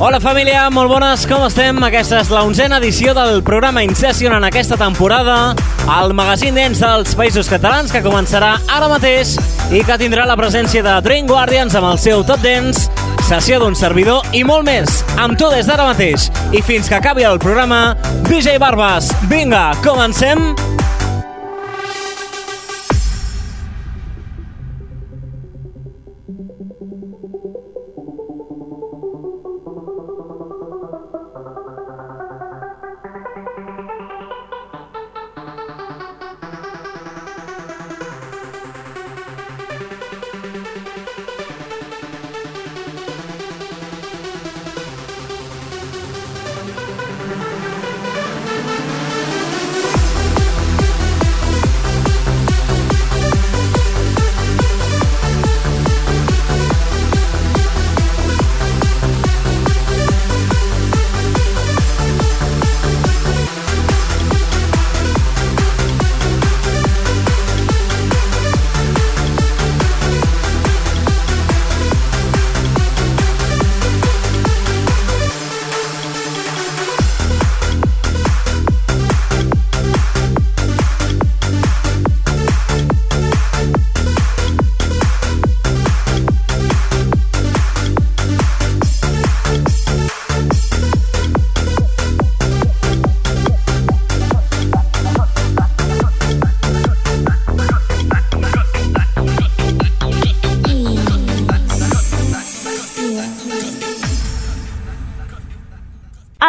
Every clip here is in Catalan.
Hola família, molt bones, com estem? Aquesta és la onzena edició del programa Incession en aquesta temporada, el magazín dents dels països catalans que començarà ara mateix i que tindrà la presència de Dream Guardians amb el seu Top Dance, sessió d'un servidor i molt més, amb tu des d'ara mateix. I fins que acabi el programa, DJ Barbas, vinga, comencem!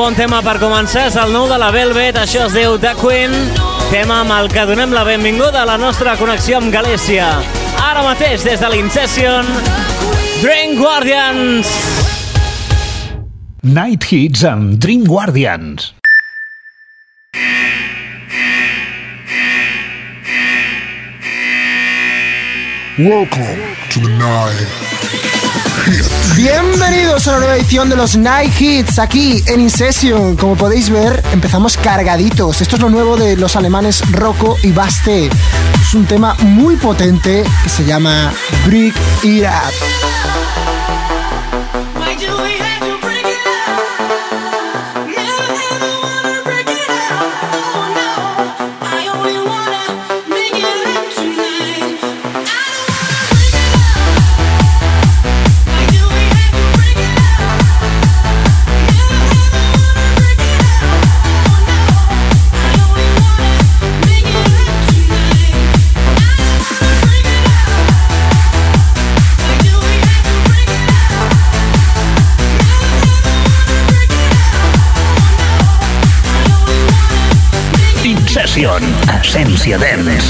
bon tema per començar és el nou de la Velvet, això es diu The Queen, tema amb el que donem la benvinguda a la nostra connexió amb Galícia. Ara mateix, des de l'Incession, Dream Guardians! Night Hits amb Dream Guardians. Welcome to the night. Bienvenidos a la nueva edición de los Night Hits aquí en InSession. Como podéis ver, empezamos cargaditos. Esto es lo nuevo de los alemanes Rocco y Baste. Es un tema muy potente que se llama Break It Up. Verde.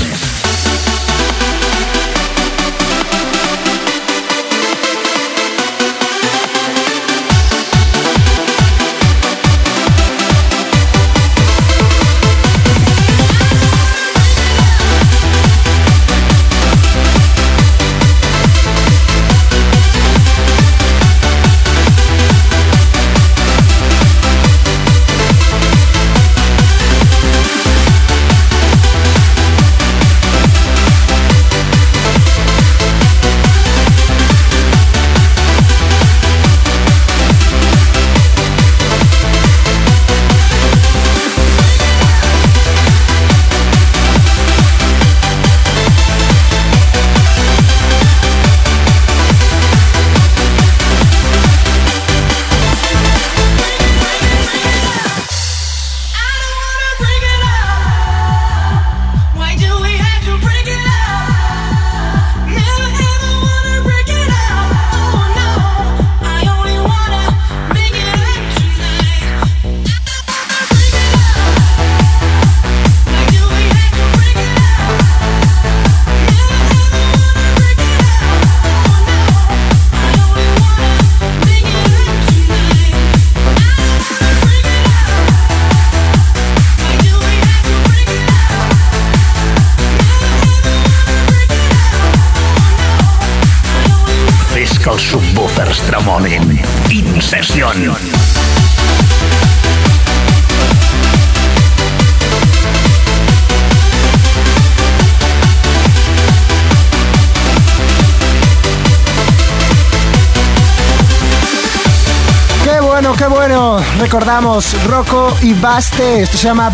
Rocco y Baste. Esto se llama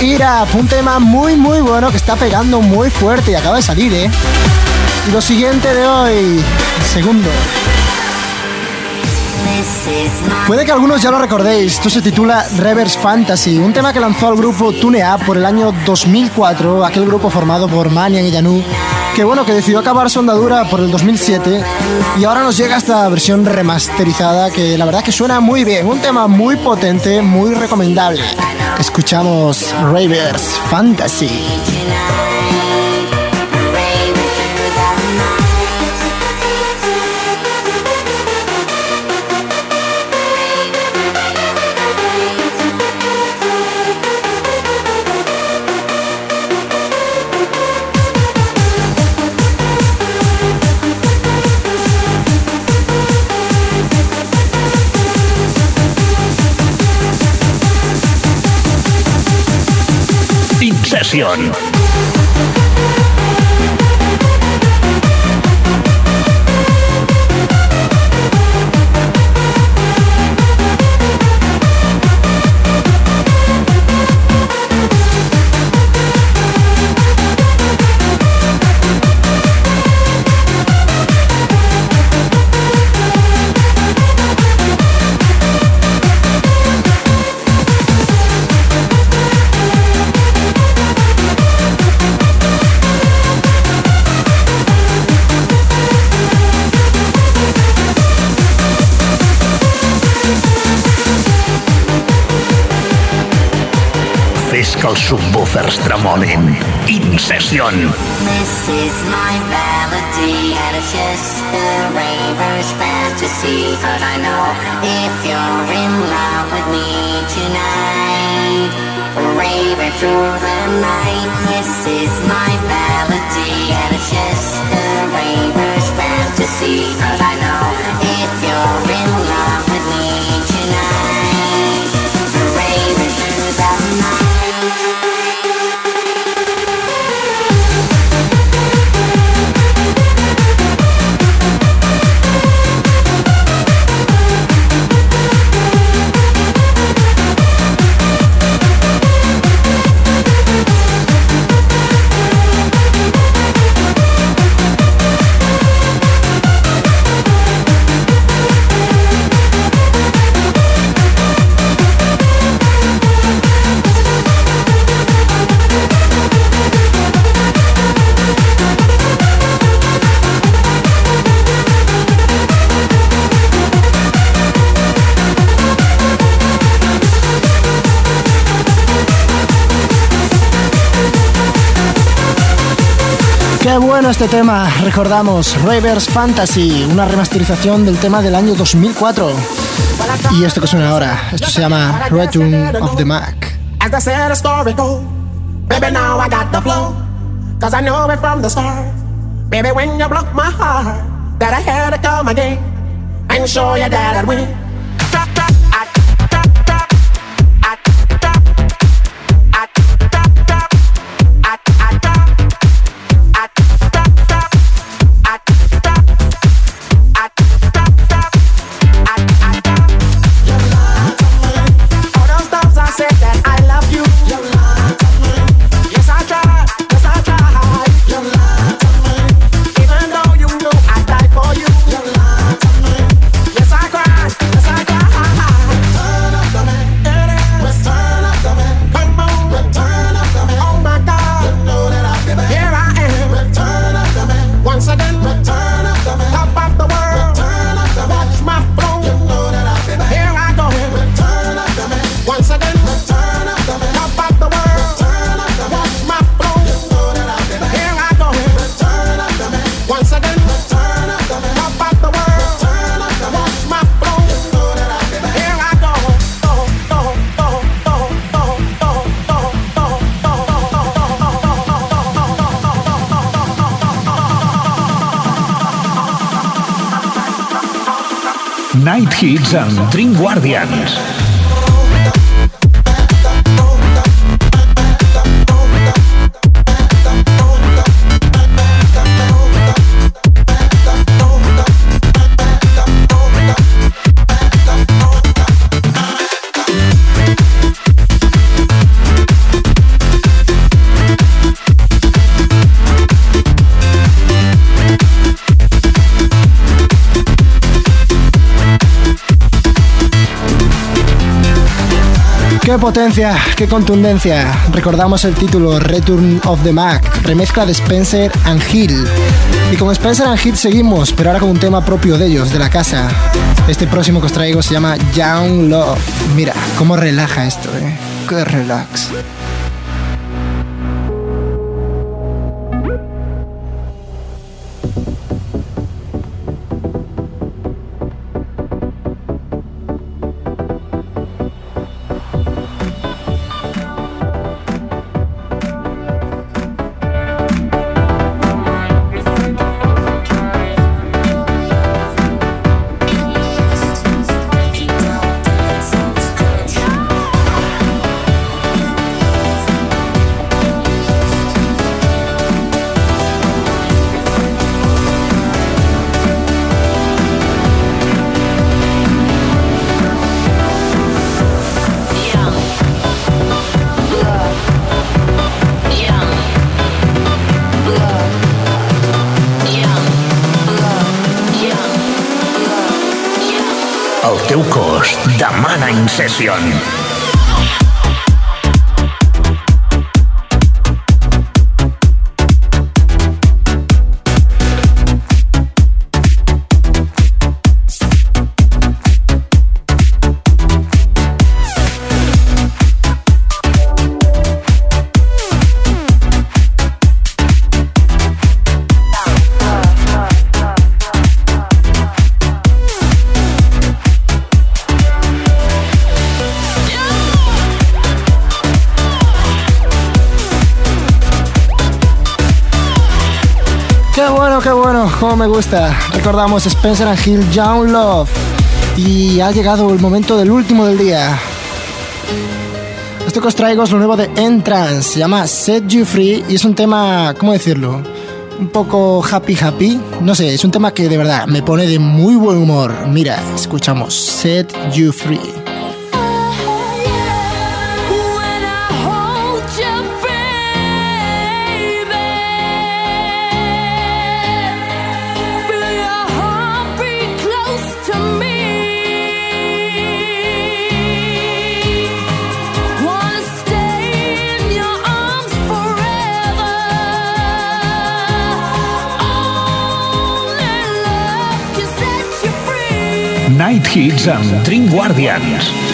It Up. Un tema muy, muy bueno que está pegando muy fuerte y acaba de salir, ¿eh? Y lo siguiente de hoy, el segundo. Puede que algunos ya lo recordéis, esto se titula Reverse Fantasy, un tema que lanzó el grupo Tune Up por el año 2004, aquel grupo formado por Manian y Yanu, que bueno, que decidió acabar su andadura por el 2007 y ahora nos llega esta versión remasterizada que la verdad que suena muy bien, un tema muy potente, muy recomendable. Escuchamos Reverse Fantasy. Conexión. Els subwoofers tremolin. Incession. This is my melody and it's just a raver's fantasy But I know if you're in love with me tonight Raving through the night este tema. Recordamos Ravers Fantasy, una remasterización del tema del año 2004. Y esto que suena ahora, esto se llama Return of the Mac. As said, story. Baby, now I got the flow. Cause I know it from the start. When you broke my heart, that I had to come again and show you that I'd win. Night Hits amb Dream Guardians. Potencia, qué contundencia. Recordamos el título Return of the Mac, remezcla de Spencer and Hill. Y con Spencer and Hill seguimos, pero ahora con un tema propio de ellos, de la casa. Este próximo que os traigo se llama Young Love. Mira, cómo relaja esto, eh. Qué relax. El teu cos demana Incession. Cómo me gusta. Recordamos Spencer and Hill, Young Love. Y ha llegado el momento del último del día. Esto que os traigo es lo nuevo de Entrance. Se llama Set You Free y es un tema, ¿cómo decirlo? Un poco happy happy. No sé, es un tema que de verdad me pone de muy buen humor. Mira, escuchamos Set You Free. Night Hits amb Dream Guardians.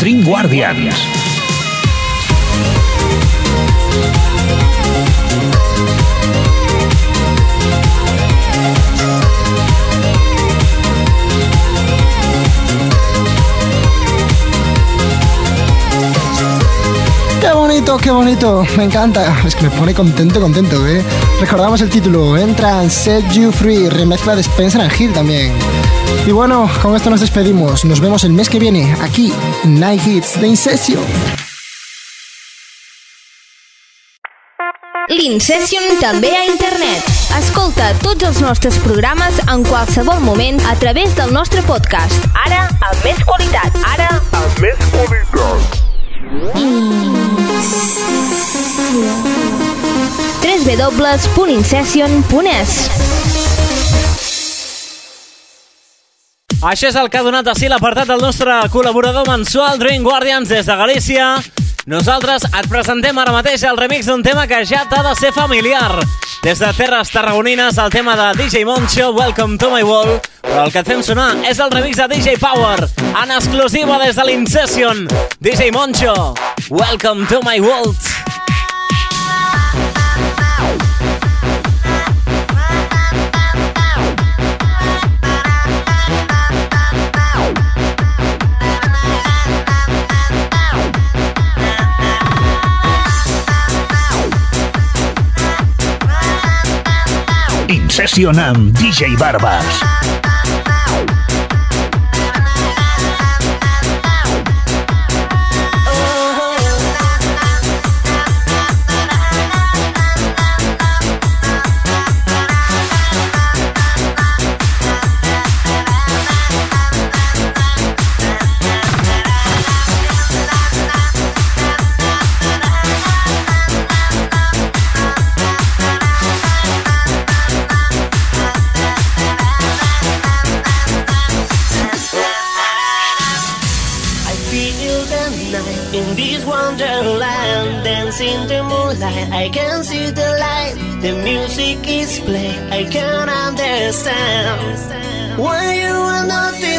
String Guardians. Bonito, qué bonito! Me encanta. Es que me pone contento, contento, ¿eh? Recordamos el título, Entran, Set You Free, remezcla de Spencer and Hill también. Y bueno, con esto nos despedimos. Nos vemos el mes que viene, aquí, en Night Hits de Incession. L'Incession també a internet. Escolta tots els nostres programes en qualsevol moment a través del nostre podcast. Ara, amb més qualitat. Ara, amb més qualitat. www.incession.es Això és el que ha donat així l'apartat del nostre col·laborador mensual Dream Guardians des de Galícia. Nosaltres et presentem ara mateix el remix d'un tema que ja t'ha de ser familiar. Des de Terres Tarragonines, el tema de DJ Moncho, Welcome to my world, però el que et fem sonar és el remix de DJ Power, en exclusiva des de l'Incession. DJ Moncho, Welcome to my world. Pasión DJ Barbas. I can understand why you are not.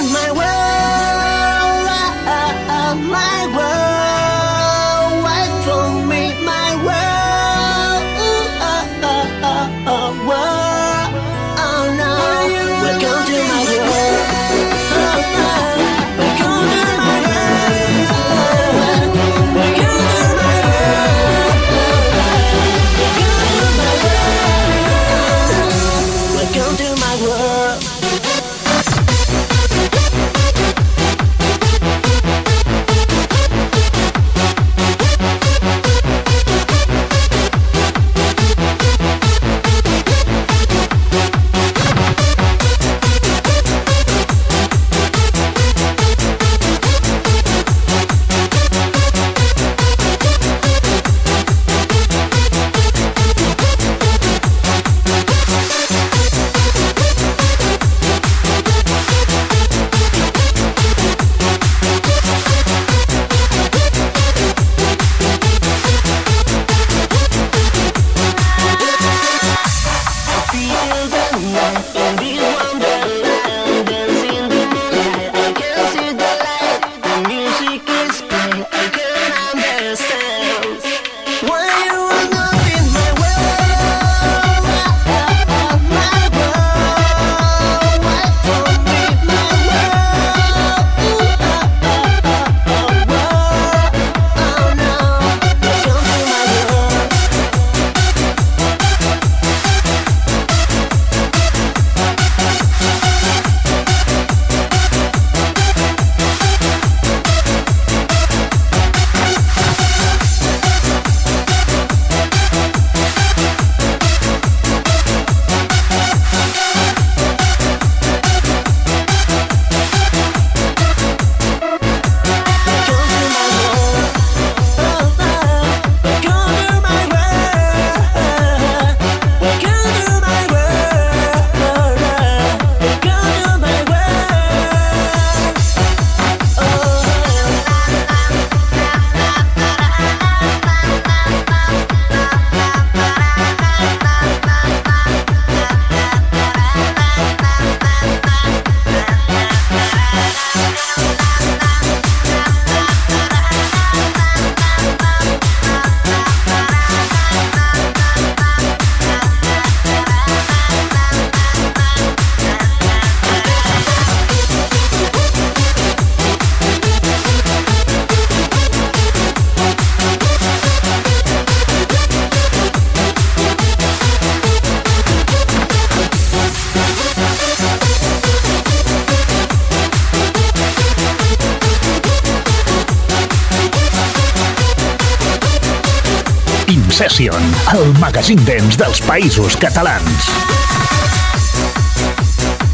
músiques indents dels països catalans.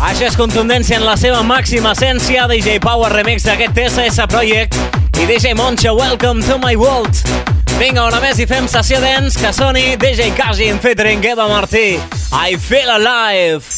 Això és contundència en la seva màxima essència, DJ Power Remix d'aquest TSS Project i DJ Moncho, Welcome to my world. Vinga, una més i fem sessió dance que soni DJ Kazin featuring Eva Martí. I feel alive.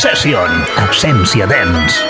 Session. Absència d'ens.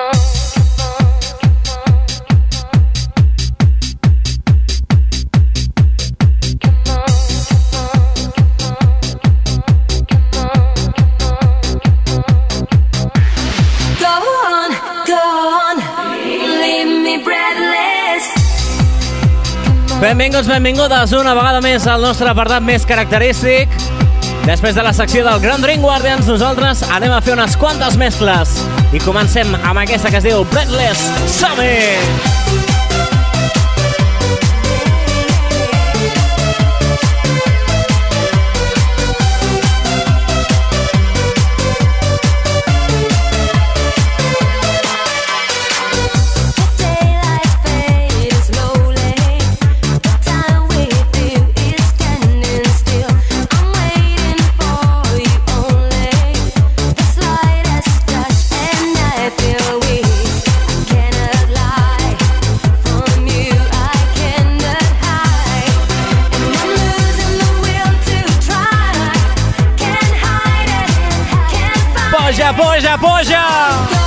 Benvinguts, benvingudes una vegada més al nostre apartat més característic. Després de la secció del Grand Ring Guardians, nosaltres anem a fer unes quantes mescles. I comencem amb aquesta que es diu Breathless Summer. Boja!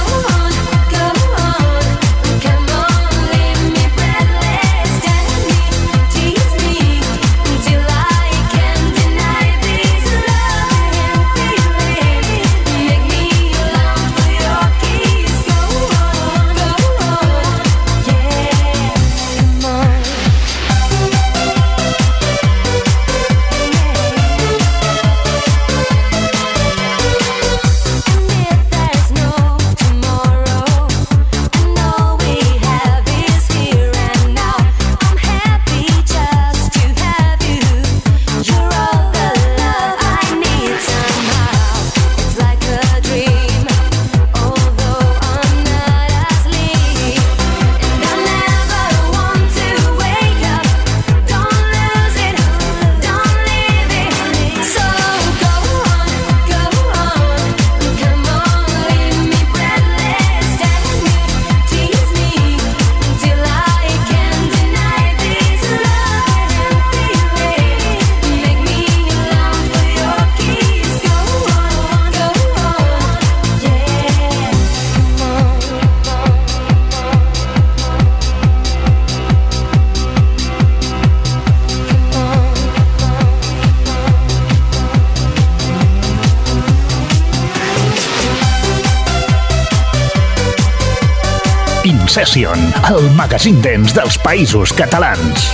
Session, el magazín dens dels països catalans.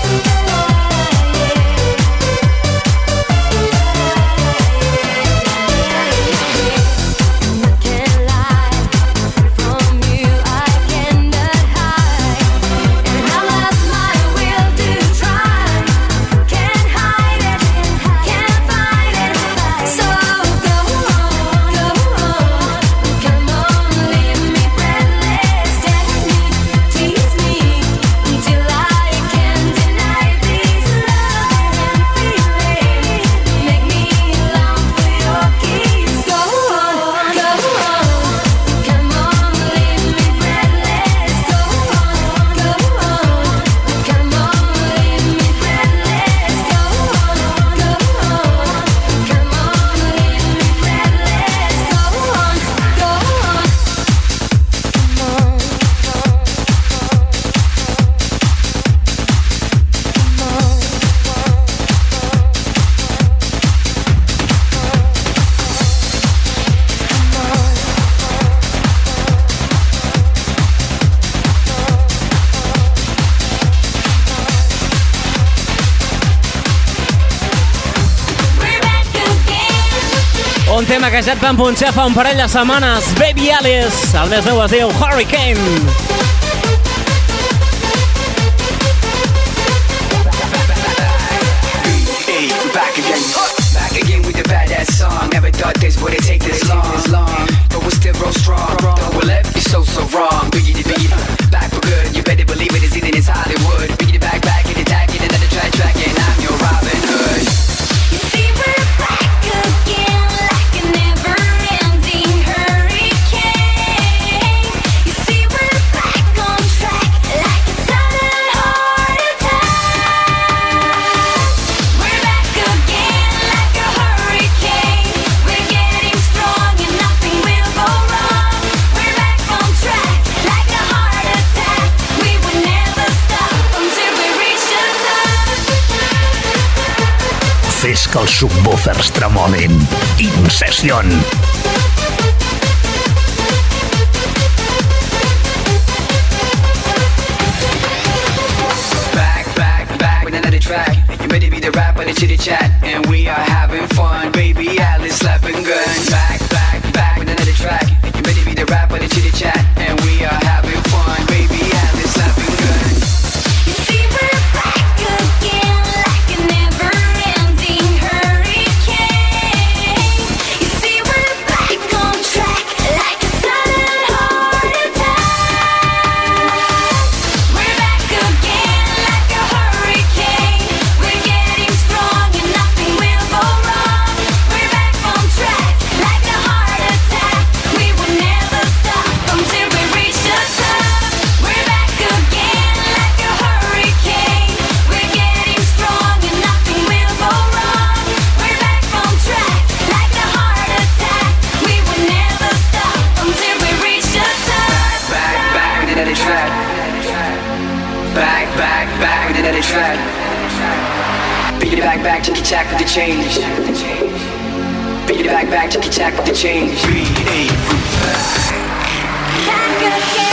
que ja et van punxar fa un parell de setmanes, Baby Alice, el més nou es diu Hurricane. Song. Never thought this would take this long. But we still strong. You so so wrong. Biggie to beat back for good. You better believe it is in Hollywood. First Moment. In Session. Back, back, back with another track. You better be the rapper on the chitty chat. And we are having fun. Baby Alice slapping gun. Back, back, back with another track. You better be the rapper on the chitty chat. back, back to the attack with the change. Back again.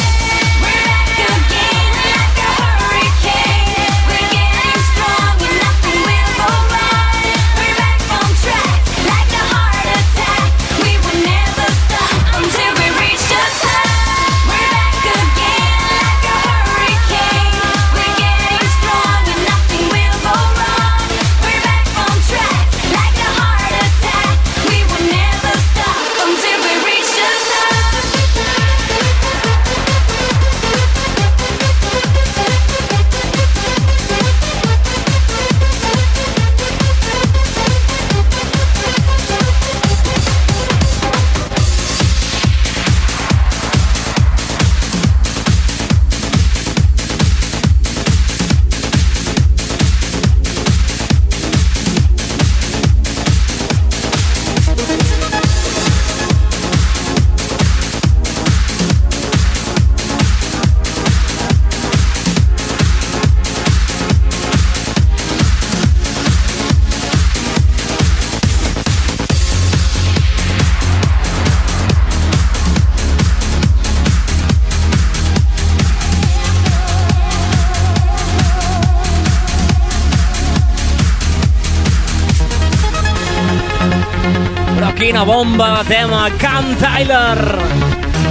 Quina bomba de tema, Cam Tyler!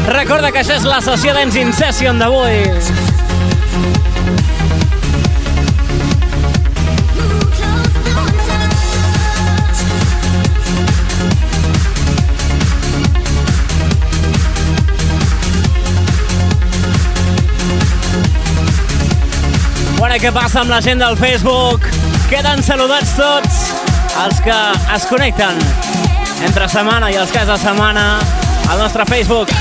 Recorda que això és la sessió d'Ens In Session d'avui. Bona, què passa amb la gent del Facebook? Queden saludats tots els que es connecten entre setmana i els cas de setmana al nostre Facebook.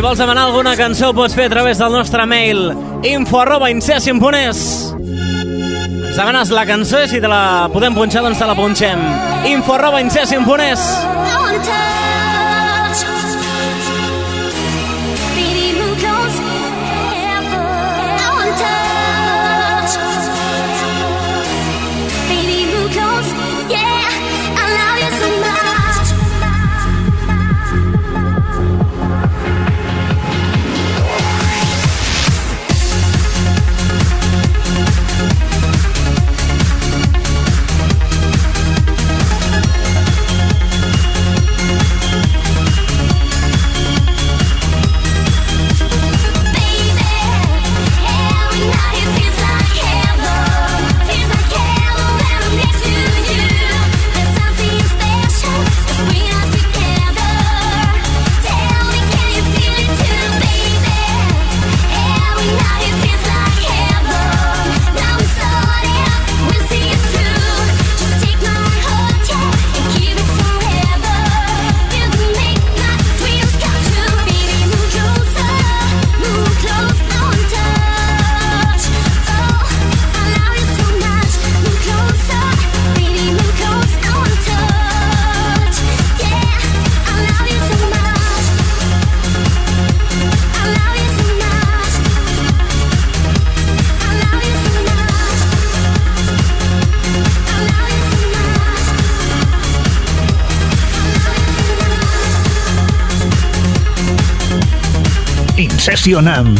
Vols demanar alguna cançó ho pots fer a través del nostre mail info arroba incession.es Ens demanes la cançó i si te la podem punxar doncs te la punxem. Info arroba incession.es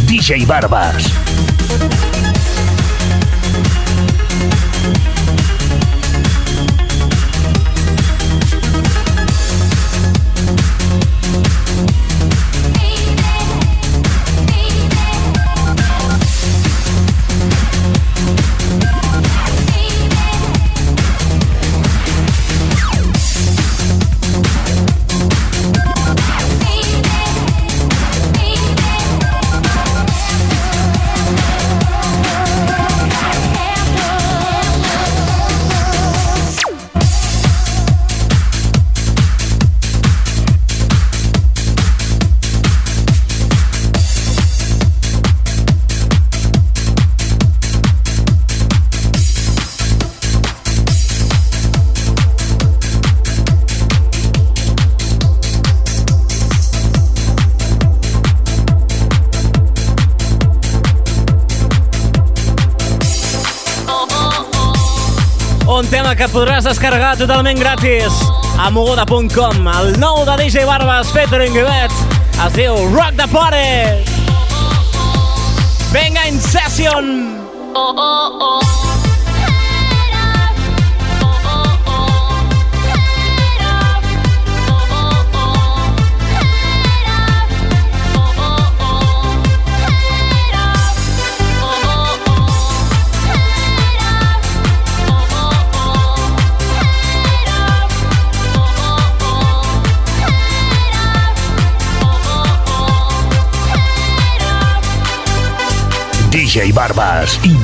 DJ Barbas. Que podràs descarregar totalment gratis a moguda.com. El nou de DJ Barbas featuring Ivet es diu Rock the Party. Venga, in session! Oh, oh, oh. DJ Barbas in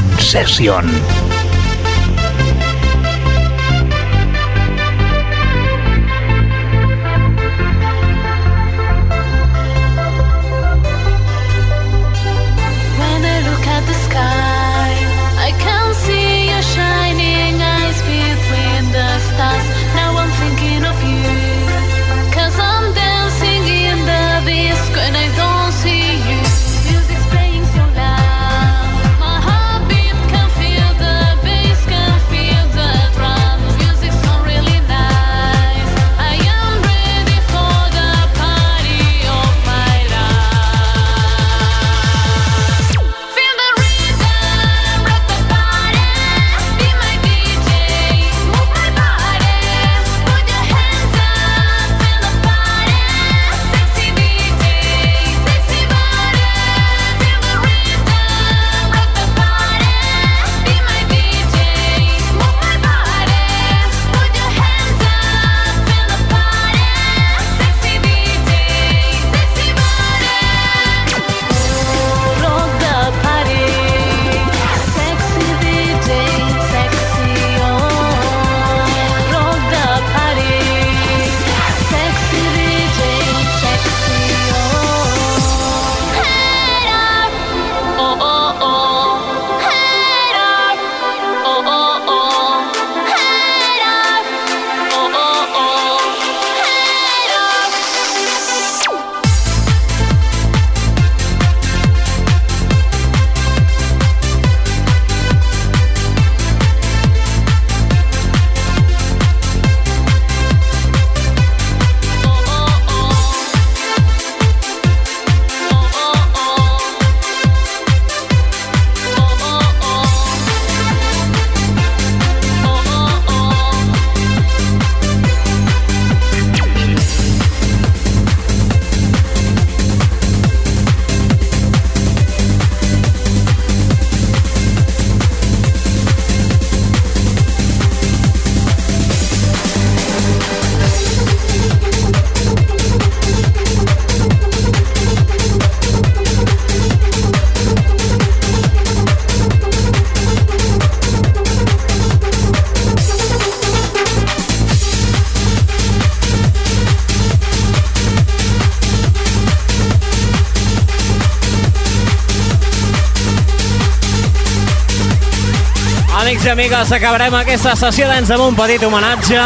amics i amigues, acabarem aquesta sessió d'ens amb un petit homenatge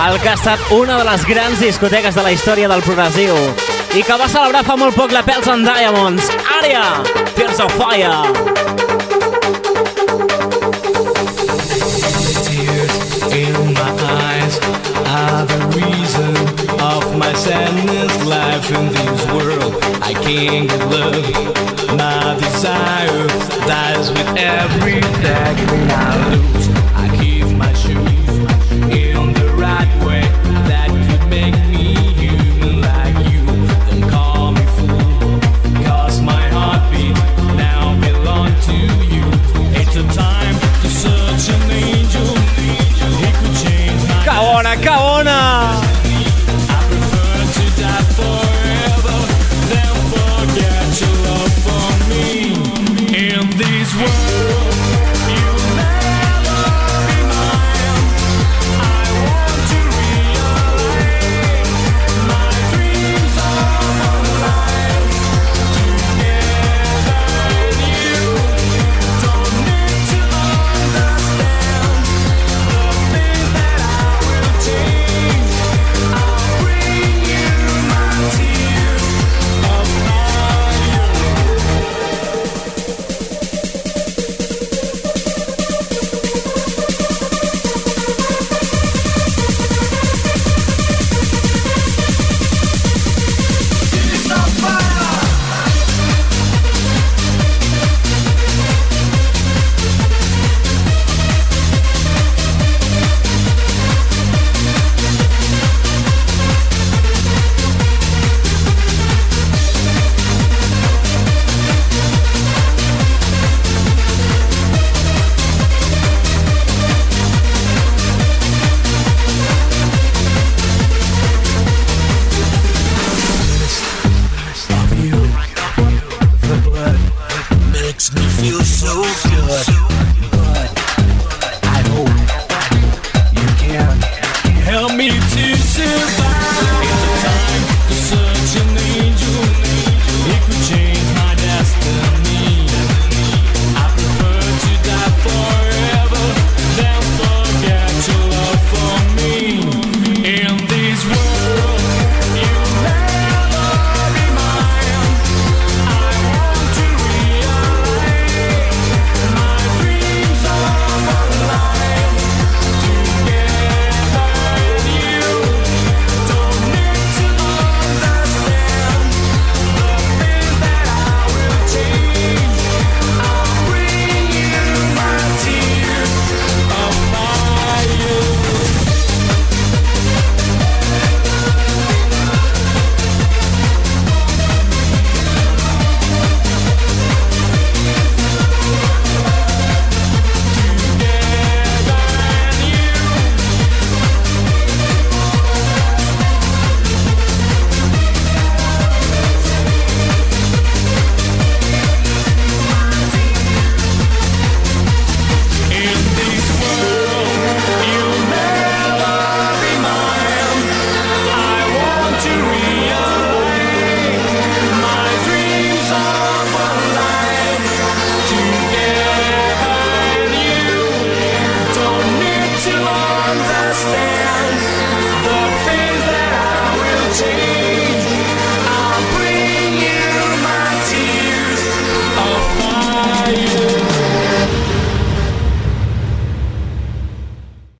al que ha estat una de les grans discoteques de la història del progressiu i que va celebrar fa molt poc la Pels and Diamonds. Ària, Tears of Fire! Tears in my eyes are the reason of my sadness life in this world I can't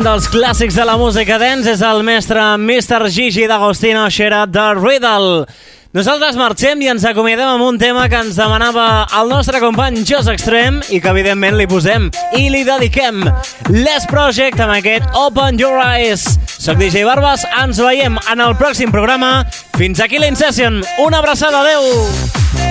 Un dels clàssics de la música dance és el mestre Mr. Gigi d'Agostino Xera de Riddle. Nosaltres marxem i ens acomiadem amb un tema que ens demanava el nostre company Jos Extrem i que evidentment li posem i li dediquem Les Project amb aquest Open Your Eyes. Soc DJ Barbas, ens veiem en el pròxim programa. Fins aquí l'Incession. Una abraçada, adeu! Open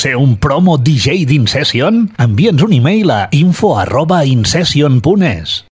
ser un promo DJ d'Incession? Envia'ns un e-mail a info arroba incession.es.